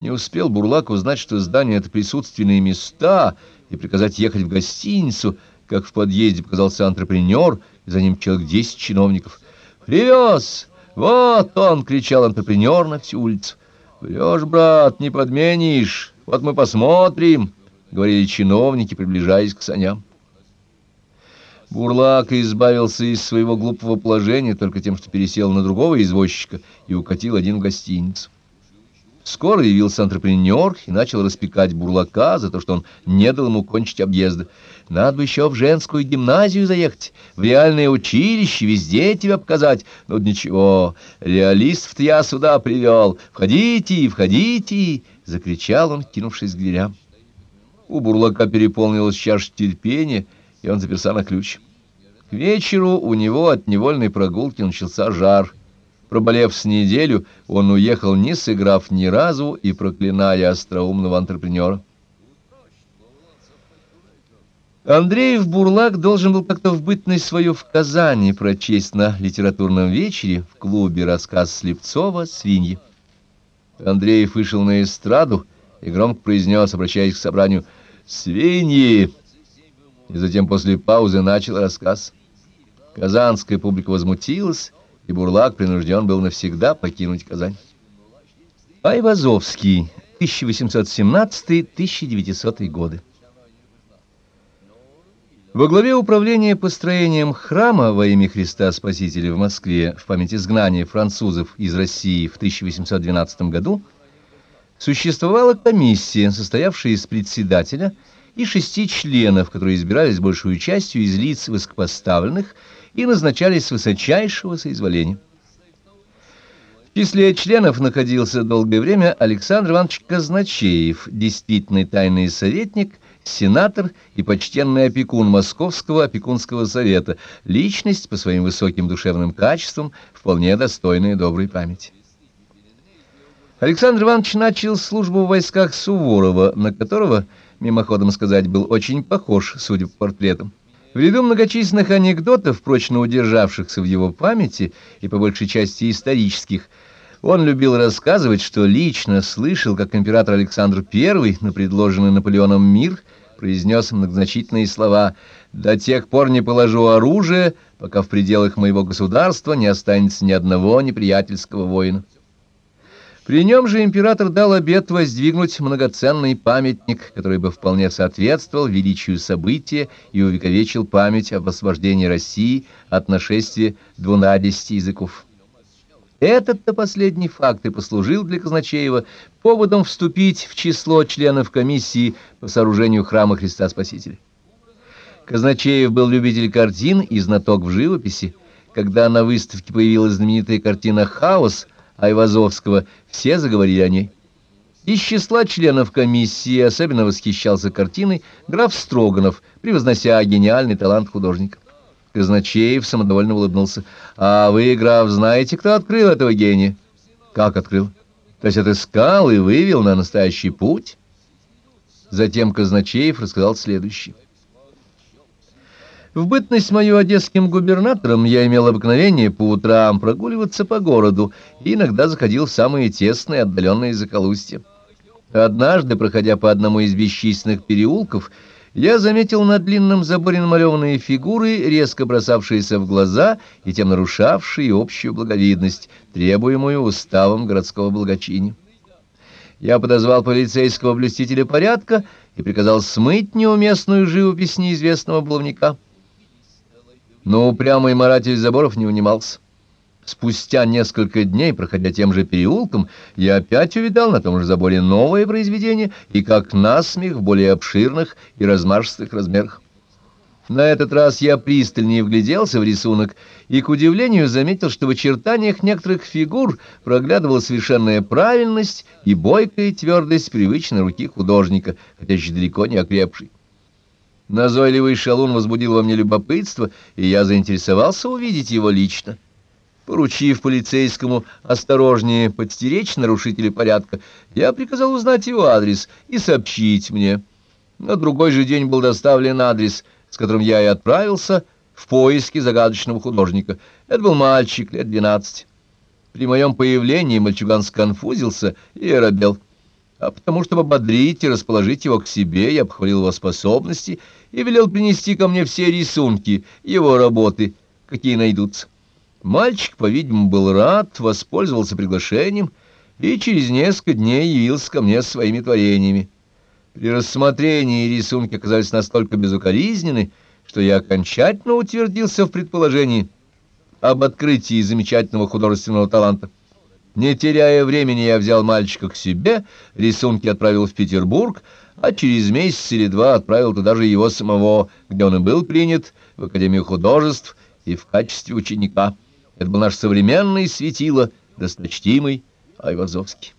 Не успел Бурлак узнать, что здание — это присутственные места, и приказать ехать в гостиницу, как в подъезде показался антрепренер, и за ним человек десять чиновников. «Привез! Вот он!» — кричал антрепренер на всю улицу. «Врешь, брат, не подменишь. Вот мы посмотрим», — говорили чиновники, приближаясь к саням. Бурлак избавился из своего глупого положения только тем, что пересел на другого извозчика и укатил один в гостиницу. Скоро явился антрепренер и начал распекать Бурлака за то, что он не дал ему кончить объезда. Надо бы еще в женскую гимназию заехать, в реальное училище, везде тебя показать. Ну, ничего, реалистов-то я сюда привел. Входите, входите, — закричал он, кинувшись к дверям. У Бурлака переполнилась чаша терпения, и он заперся на ключ. К вечеру у него от невольной прогулки начался жар — Проболев с неделю, он уехал, не сыграв ни разу и проклиная остроумного антрепренера. Андреев Бурлак должен был как-то в бытность свою в Казани прочесть на литературном вечере в клубе рассказ Слепцова «Свиньи». Андреев вышел на эстраду и громко произнес, обращаясь к собранию, «Свиньи!» И затем после паузы начал рассказ. Казанская публика возмутилась, и Бурлак принужден был навсегда покинуть Казань. Айвазовский, 1817-1900 годы. Во главе управления построением храма во имя Христа Спасителя в Москве в память изгнания французов из России в 1812 году существовала комиссия, состоявшая из председателя и шести членов, которые избирались большую частью из лиц высокопоставленных и назначались с высочайшего соизволения. В числе членов находился долгое время Александр Иванович Казначеев, действительный тайный советник, сенатор и почтенный опекун Московского опекунского совета, личность по своим высоким душевным качествам, вполне достойная доброй памяти. Александр Иванович начал службу в войсках Суворова, на которого, мимоходом сказать, был очень похож, судя по портретам. В ряду многочисленных анекдотов, прочно удержавшихся в его памяти и по большей части исторических, он любил рассказывать, что лично слышал, как император Александр I на предложенный Наполеоном мир произнес многозначительные слова «До тех пор не положу оружие, пока в пределах моего государства не останется ни одного неприятельского воина». При нем же император дал обет воздвигнуть многоценный памятник, который бы вполне соответствовал величию события и увековечил память об освобождении России от нашествия двунадесяти языков. Этот-то последний факт и послужил для Казначеева поводом вступить в число членов комиссии по сооружению храма Христа Спасителя. Казначеев был любитель картин и знаток в живописи. Когда на выставке появилась знаменитая картина «Хаос», Айвазовского, все заговорили о ней. Из числа членов комиссии особенно восхищался картиной граф Строганов, превознося гениальный талант художника. Казначеев самодовольно улыбнулся. «А вы, граф, знаете, кто открыл этого гения?» «Как открыл?» «То есть отыскал и вывел на настоящий путь?» Затем Казначеев рассказал следующее. В бытность мою одесским губернатором я имел обыкновение по утрам прогуливаться по городу и иногда заходил в самые тесные отдаленные заколустья. Однажды, проходя по одному из бесчисленных переулков, я заметил на длинном заборе намалеванные фигуры, резко бросавшиеся в глаза и тем нарушавшие общую благовидность, требуемую уставом городского благочиния. Я подозвал полицейского блюстителя порядка и приказал смыть неуместную живопись неизвестного баловника. Но упрямый маратель заборов не унимался. Спустя несколько дней, проходя тем же переулком, я опять увидал на том же заборе новое произведение, и как насмех в более обширных и размашистых размерах. На этот раз я пристальнее вгляделся в рисунок и, к удивлению, заметил, что в очертаниях некоторых фигур проглядывала совершенная правильность и бойкая твердость привычной руки художника, хотя еще далеко не окрепшей. Назойливый шалун возбудил во мне любопытство, и я заинтересовался увидеть его лично. Поручив полицейскому осторожнее подстеречь нарушителя порядка, я приказал узнать его адрес и сообщить мне. На другой же день был доставлен адрес, с которым я и отправился в поиски загадочного художника. Это был мальчик лет двенадцати. При моем появлении мальчуган сконфузился и оробел. А потому, чтобы ободрить и расположить его к себе, я похвалил его способности и велел принести ко мне все рисунки его работы, какие найдутся. Мальчик, по-видимому, был рад, воспользовался приглашением и через несколько дней явился ко мне своими творениями. При рассмотрении рисунки оказались настолько безукоризнены, что я окончательно утвердился в предположении об открытии замечательного художественного таланта. Не теряя времени, я взял мальчика к себе, рисунки отправил в Петербург, а через месяц или два отправил туда же его самого, где он и был принят, в Академию художеств и в качестве ученика. Это был наш современный светило, досточтимый Айвазовский.